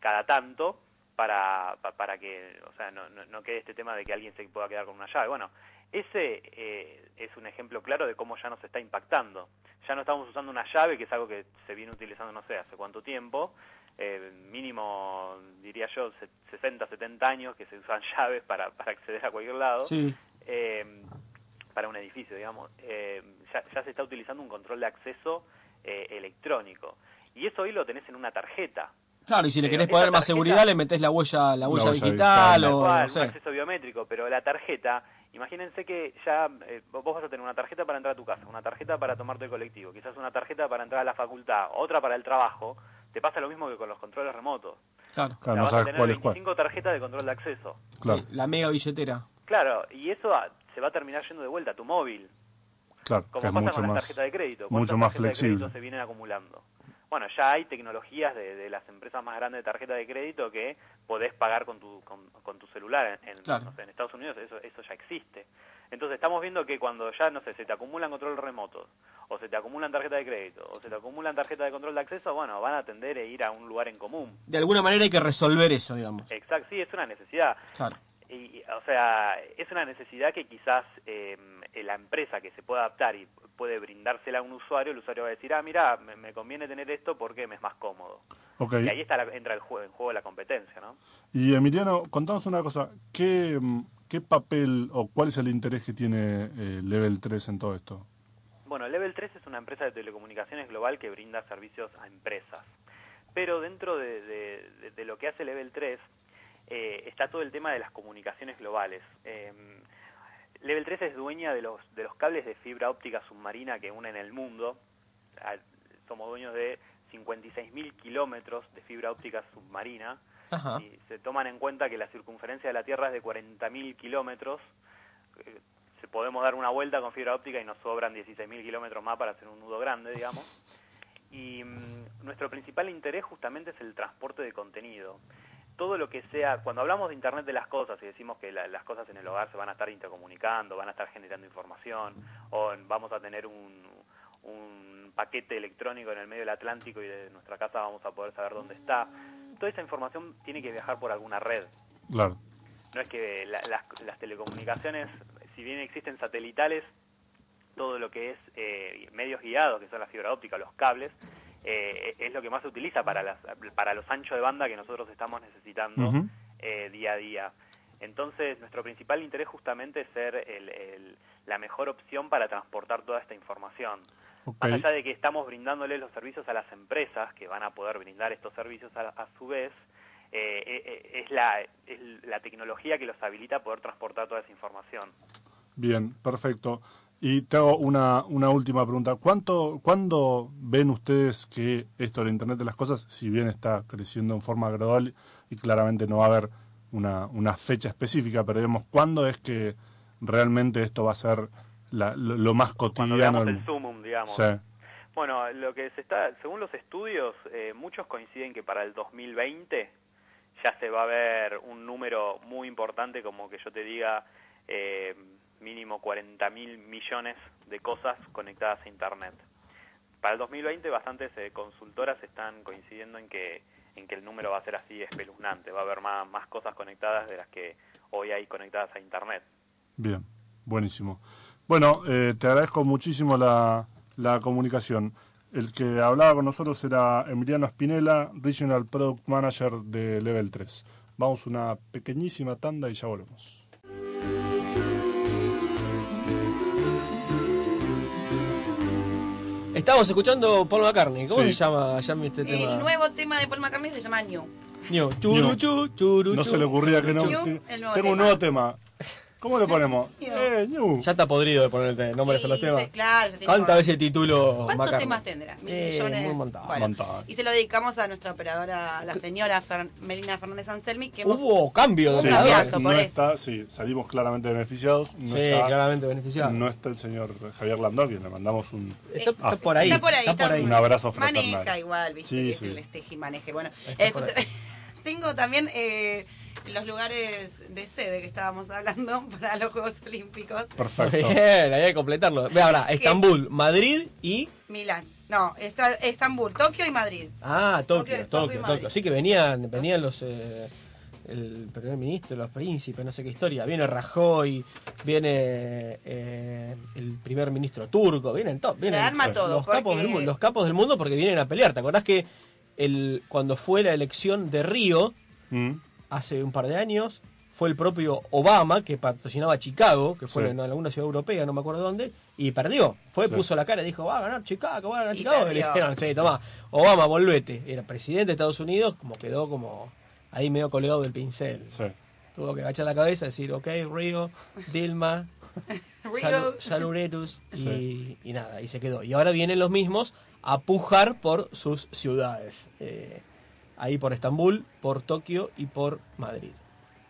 cada tanto para, pa- para que, o sea, no, no, no quede este tema de que alguien se pueda quedar con una llave. Bueno, ese eh, es un ejemplo claro de cómo ya nos está impactando. Ya no estamos usando una llave, que es algo que se viene utilizando no sé hace cuánto tiempo, eh, mínimo, diría yo, se- 60, 70 años que se usan <laughs> llaves para, para acceder a cualquier lado, Sí. eh, para un edificio, digamos. Eh, ya, ya se está utilizando un control de acceso eh, electrónico. Y eso hoy lo tenés en una tarjeta. Claro, y si le Pero querés poner más tarjeta- seguridad, le metés la huella, la huella huella digital, digital, o cual, no un acceso biométrico, pero la tarjeta, imagínense que ya eh, vos vas a tener una tarjeta para entrar a tu casa, una tarjeta para tomarte el colectivo, quizás una tarjeta para entrar a la facultad, otra para el trabajo, te pasa lo mismo que con los controles remotos. Claro. O Claro, sea, no vas a sabes tener cuál es cuál. 25 tarjetas de control de acceso. Claro, Sí, la mega billetera. Claro, y eso ah, se va a terminar yendo de vuelta a tu móvil, claro, como que es pasa mucho con más, tarjetas de crédito. mucho ¿Cuántas más de flexible. crédito se vienen acumulando? Bueno, ya hay tecnologías de, de las empresas más grandes de tarjeta de crédito que podés pagar con tu, con, con tu celular. En, en- Claro. no sé, en Estados Unidos eso, eso ya existe. Entonces estamos viendo que cuando ya, no sé, se te acumulan control remotos, o se te acumulan tarjeta de crédito, o se te acumulan tarjeta de control de acceso, bueno, van a tender a ir a un lugar en común. De alguna manera hay que resolver eso, digamos. Exacto, sí, es una necesidad. Claro. Y, o sea, es una necesidad que quizás eh, la empresa que se pueda adaptar y puede brindársela a un usuario, el usuario va a decir, ah, mira, me, me conviene tener esto porque me es más cómodo. Y ahí está la- entra el juego, en juego la competencia, ¿no? Y Emiliano, contanos una cosa. ¿Qué, mm, qué papel o cuál es el interés que tiene eh, Level 3 en todo esto? Bueno, Level 3 es una empresa de telecomunicaciones global que brinda servicios a empresas. Pero dentro de, de- de- de lo que hace Level 3 eh, está todo el tema de las comunicaciones globales. Eh, Level 3 es dueña de los, de los cables de fibra óptica submarina que unen el mundo. Ah, Somos dueños de 56.000 kilómetros de fibra óptica submarina. Ajá. Y se toman en cuenta que la circunferencia de la Tierra es de 40.000 kilómetros. Eh, se podemos dar una vuelta con fibra óptica y nos sobran 16.000 kilómetros más para hacer un nudo grande, digamos. <laughs> Y mm, nuestro principal interés justamente es el transporte de contenido. Todo lo que sea, cuando hablamos de Internet de las cosas y decimos que la- las cosas en el hogar se van a estar intercomunicando, van a estar generando información, o vamos a tener un, un paquete electrónico en el medio del Atlántico y de nuestra casa vamos a poder saber dónde está, toda esa información tiene que viajar por alguna red. Claro. No es que la- las, las telecomunicaciones, si bien existen satelitales, todo lo que es eh, medios guiados, que son la fibra óptica, los cables, eh, es lo que más se utiliza para, las, para los anchos de banda que nosotros estamos necesitando eh, día a día. Entonces, nuestro principal interés justamente es ser el- el- la mejor opción para transportar toda esta información. Ok. Más allá de que estamos brindándole los servicios a las empresas que van a poder brindar estos servicios a, a su vez, eh, eh, eh, es, la, es la tecnología que los habilita a poder transportar toda esa información. Bien, perfecto. Y te hago una, una última pregunta. ¿Cuánto, ¿Cuándo ven ustedes que esto del Internet de las Cosas, si bien está creciendo en forma gradual y claramente no va a haber una, una fecha específica, pero digamos, ¿cuándo es que realmente esto va a ser la- lo, lo más Cuando cotidiano? del- el sumum, digamos. Sí. Bueno, lo que se está, según los estudios, eh, muchos coinciden que para el 2020 ya se va a ver un número muy importante, como que yo te diga, eh, mínimo 40 mil millones de cosas conectadas a Internet. Para el 2020 bastantes consultoras están coincidiendo en que, en que el número va a ser así espeluznante, va a haber más, más cosas conectadas de las que hoy hay conectadas a Internet. Bien, buenísimo. Bueno, eh, te agradezco muchísimo la, la comunicación. El que hablaba con nosotros era Emiliano Spinella, Regional Product Manager de Level 3. Vamos una pequeñísima tanda y ya volvemos. Estamos escuchando Paul McCartney. ¿Cómo Sí. se llama, llama este tema? El nuevo tema de Paul McCartney se llama New. New. Churu, chu, churu, No se le ocurría que no. New, que- el nuevo tengo un tema. nuevo tema. ¿Cómo le ponemos? Eh, New. Ya está podrido de ponerle nombres Sí, a los temas. sí, claro, ¿Cuántas veces el título ¿Cuántos temas tendrá? Mil Eh, millones. un montón. Bueno, Montón. Y se lo dedicamos a nuestra operadora, la señora Fer- Melina Fernández Anselmi, que hemos... Hubo cambio de Sí, no por eso. está, sí, salimos claramente beneficiados. No, Sí, está, claramente beneficiado. no está el señor Javier Landó, quien le mandamos un... Está, Ah, está por ahí. Está por ahí. Está por ahí. Un abrazo fraternal. Maneja igual, viste, Sí, que es sí. el esteji maneje. Bueno, eh, <laughs> tengo también eh, los lugares de sede que estábamos hablando <laughs> para los Juegos Olímpicos. Perfecto. Bien, hay que completarlo. Ve ahora, Estambul, Madrid y. Milán. No, está Estambul, Tokio y Madrid. Ah, Tokio, Tokio, Tokio. Sí que venían, venían los. eh, el primer ministro, los príncipes, no sé qué historia. Viene Rajoy, viene eh, el primer ministro turco, vienen todos. Vienen arma todo, Los capos, porque- del, mu- los capos del mundo porque vienen a pelear. ¿Te acordás que el, cuando fue la elección de Río, Mm, hace un par de años, fue el propio Obama que patrocinaba Chicago, que fue Sí. en alguna ciudad europea, no me acuerdo dónde, y perdió. Fue, Sí. puso la cara y dijo, va a ganar Chicago, va a ganar Y Chicago. Y le perdió. dijeron, sí, tomá, Obama, volvete. Era presidente de Estados Unidos, como quedó como ahí medio colgado del pincel. sí. Tuvo que agachar la cabeza y decir, ok, Río, Dilma, <laughs> Saluretus, y, Sí. y nada, y se quedó. Y ahora vienen los mismos a pujar por sus ciudades. Eh, ahí por Estambul, por Tokio y por Madrid.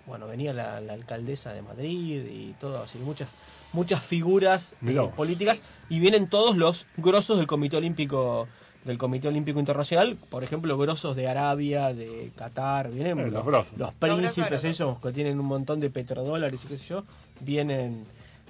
Bueno, venía la, la alcaldesa de Madrid y todo, así muchas muchas figuras eh, políticas y vienen todos los grosos del Comité Olímpico del Comité Olímpico Internacional, por ejemplo, grosos de Arabia, de Qatar, vienen Eh, los los príncipes grosos. esos que tienen un montón de petrodólares y qué sé yo, vienen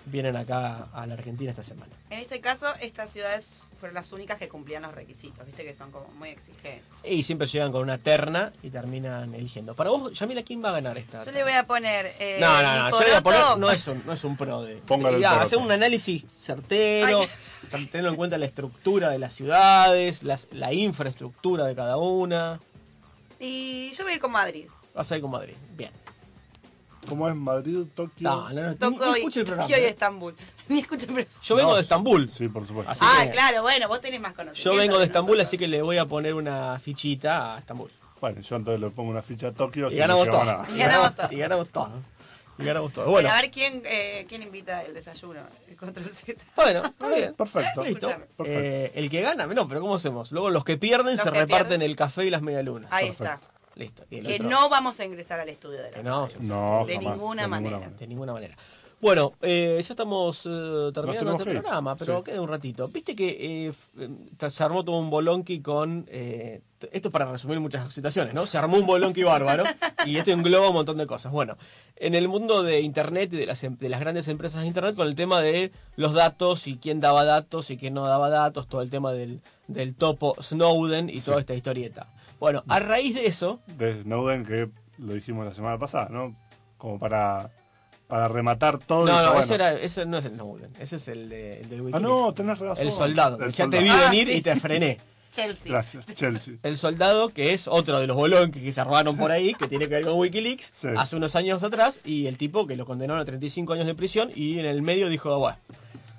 vienen acá a la Argentina esta semana. En este caso, estas ciudades fueron las únicas que cumplían los requisitos, viste que son como muy exigentes. Y siempre llegan con una terna y terminan eligiendo. Para vos, Yamila, ¿quién va a ganar esta? Yo le voy a poner. Eh, No, no, no, yo le voy a poner, no es un, no es un pro de. Póngalo el Ya, poroto. hacer un análisis certero, Ay. teniendo en cuenta la estructura de las ciudades, las- la infraestructura de cada una. Y yo voy a ir con Madrid. Vas a ir con Madrid. Bien. ¿Cómo es Madrid, Tokio? No, no, no, ni- ni el programa. Tokio y ¿eh? Estambul. <laughs> Ni escucho el programa. Yo vengo No, de Estambul. Sí, por supuesto. Así Ah, que- claro, bueno, vos tenés más conocimiento. Yo vengo de Estambul, nosotros. así que le voy a poner una fichita a Estambul. Bueno, yo entonces le pongo una ficha a Tokio. Y ganamos no todos. Y Ganamos todos. <laughs> y ganamos todos. Y ganamos todos. Bueno, Bueno, a ver quién, eh, quién invita el desayuno. El control Z. bueno, está bien. Perfecto. Listo. Perfecto. Eh, el que gana, no, pero ¿cómo hacemos? Luego los que pierden Los se que reparten pierden. el café y las medialunas. Ahí Perfecto. está. Listo. Y el Que otro- no vamos a ingresar al estudio de la Que no, radio. No, De jamás, ninguna manera. De ninguna manera. Bueno, eh, ya estamos eh, terminando tenemos este que ir. programa, pero Sí. queda un ratito. Viste que eh, f- eh, se armó todo un bolonqui con. eh, t- esto para resumir muchas situaciones, ¿no? Se armó un bolonqui bárbaro y esto engloba un montón de cosas. Bueno, en el mundo de Internet y de las, em- de las grandes empresas de Internet, con el tema de los datos y quién daba datos y quién no daba datos, todo el tema del, del topo Snowden y toda esta historieta. Bueno, a raíz de eso, De Snowden, que lo dijimos la semana pasada, ¿no? Como para, para rematar todo. No, está no, ese, era, ese no es el Snowden, ese es el de, el del Ah, Wikileaks. no, tenés razón. El soldado, El ya te vi Ah, venir sí. y te frené. <laughs> Chelsea. Gracias, Chelsea. El soldado, que es otro de los bolonques que se armaron por ahí, que tiene que ver con Wikileaks, Sí. hace unos años atrás, y el tipo que lo condenaron a 35 años de prisión, y en el medio dijo, bueno,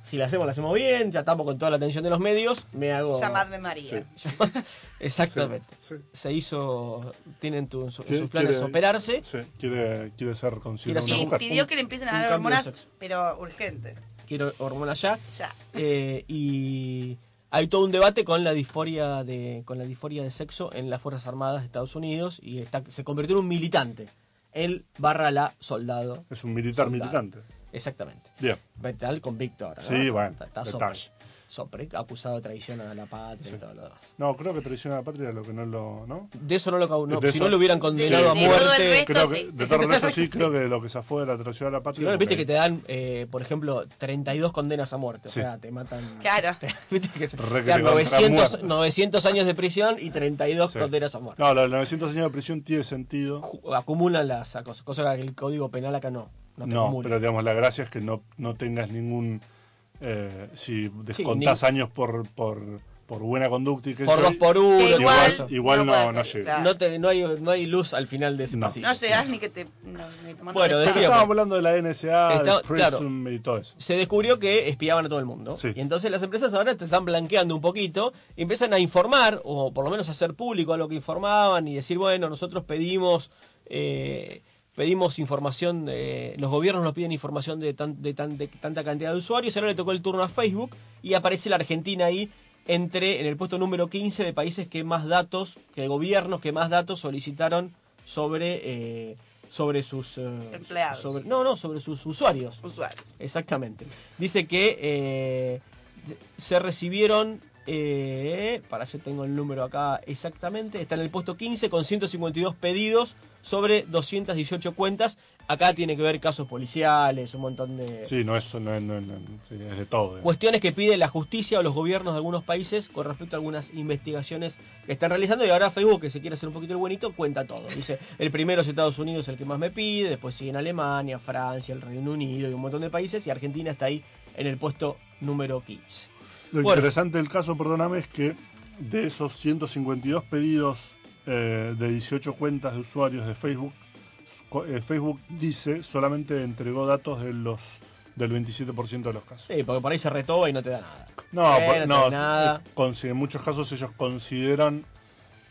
si la hacemos, la hacemos bien, ya estamos con toda la atención de los medios, me hago... Llamadme María. Sí. <laughs> Exactamente. Sí, sí. Se hizo, tienen tu- en sus planes quiere- operarse, Sí, quiere, quiere ser hacer una mujer. pidió que le empiecen a dar hormonas, pero urgente. quiero hormonas ya, Ya. Eh, y hay todo un debate con la disforia de con la disforia de sexo en las fuerzas armadas de Estados Unidos y está se convirtió en un militante él barra la soldado Es un militar Soldado. militante. Exactamente Bien. Metal convicto ahora ¿no? Sí, bueno, está, está detalle. Sopre. Sopre, acusado de traición a la patria y todo lo demás No, creo que traición a la patria es lo que no lo. ¿no? de eso no lo cau- no, si eso- no lo hubieran condenado Sí. a De todo el muerte resto, Creo que, sí. de todo el resto sí, <laughs> creo que lo que se fue de la traición a la si patria. no, viste que te dan, eh, por ejemplo, 32 condenas a muerte. Sí. O sea, te matan. <laughs> Claro. te- <laughs> viste que se- te dan te van a dejar 900, muerto. 900 años de prisión y 32 Sí. condenas a muerte. No, los 900 años de prisión tiene sentido. Acumulan las cosas, cosa que el código penal acá no. No, pero digamos, la gracia es que no, no tengas ningún. eh, si descontás ni- años por, por, por buena conducta y que por yo- dos por uno, Que igual, igual no- no llega. claro. No, te- no hay, no hay luz al final de ese No. pasillo. No llegás ni que te. No, ni tomando Bueno, Pero estábamos hablando de la NSA, Está- del PRISM y todo eso. se descubrió que espiaban a todo el mundo. Sí. Y entonces las empresas ahora te están blanqueando un poquito, y empiezan a informar, o por lo menos a hacer público lo que informaban, y decir, bueno, nosotros pedimos, eh, pedimos información, eh, los gobiernos nos piden información de, tan- de, tan- de tanta cantidad de usuarios, ahora le tocó el turno a Facebook, y aparece la Argentina ahí entre en el puesto número 15 de países que más datos, que gobiernos que más datos solicitaron sobre... eh, sobre sus eh, Empleados. sobre- no no sobre sus usuarios Usuarios. Exactamente. Dice que eh, se recibieron, eh, para yo tengo el número acá exactamente, está en el puesto 15 con 152 pedidos sobre 218 cuentas. Acá tiene que ver casos policiales, un montón de Sí, no es, no, es- no es- no- sí, es de todo. cuestiones que pide la justicia o los gobiernos de algunos países con respecto a algunas investigaciones que están realizando. Y ahora Facebook, que se quiere hacer un poquito el buenito, cuenta todo. Dice, el primero es Estados Unidos, el que más me pide, después siguen Alemania, Francia, el Reino Unido y un montón de países. Y Argentina está ahí en el puesto número 15. Lo Bueno. interesante del caso, perdóname, es que de esos 152 pedidos eh, de 18 cuentas de usuarios de Facebook, eh, Facebook dice solamente entregó datos de los del 27% de los casos. Sí, porque por ahí se retoba y no te da nada. No, Eh, por- no no, da nada. en muchos casos ellos consideran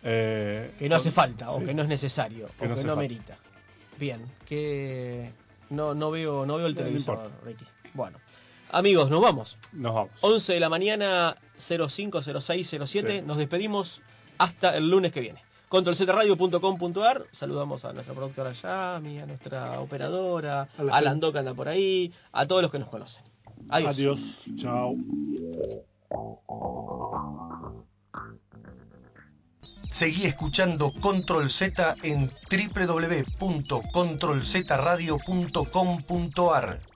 Que no hace falta, o que no es necesario, Que o no que no falta. merita. Bien, que no, no veo, no veo el No, televisor. Ricky. Bueno. Amigos, nos vamos. Nos vamos. 11 de la mañana, 050607. Sí. Nos despedimos hasta el lunes que viene. controlzradio.com.ar. Saludamos a nuestra productora Yami, a nuestra operadora, A la a. Landó que anda por ahí, a todos los que nos conocen. Adiós. Adiós. Chao. Seguí escuchando Control Z en www.controlzradio.com.ar.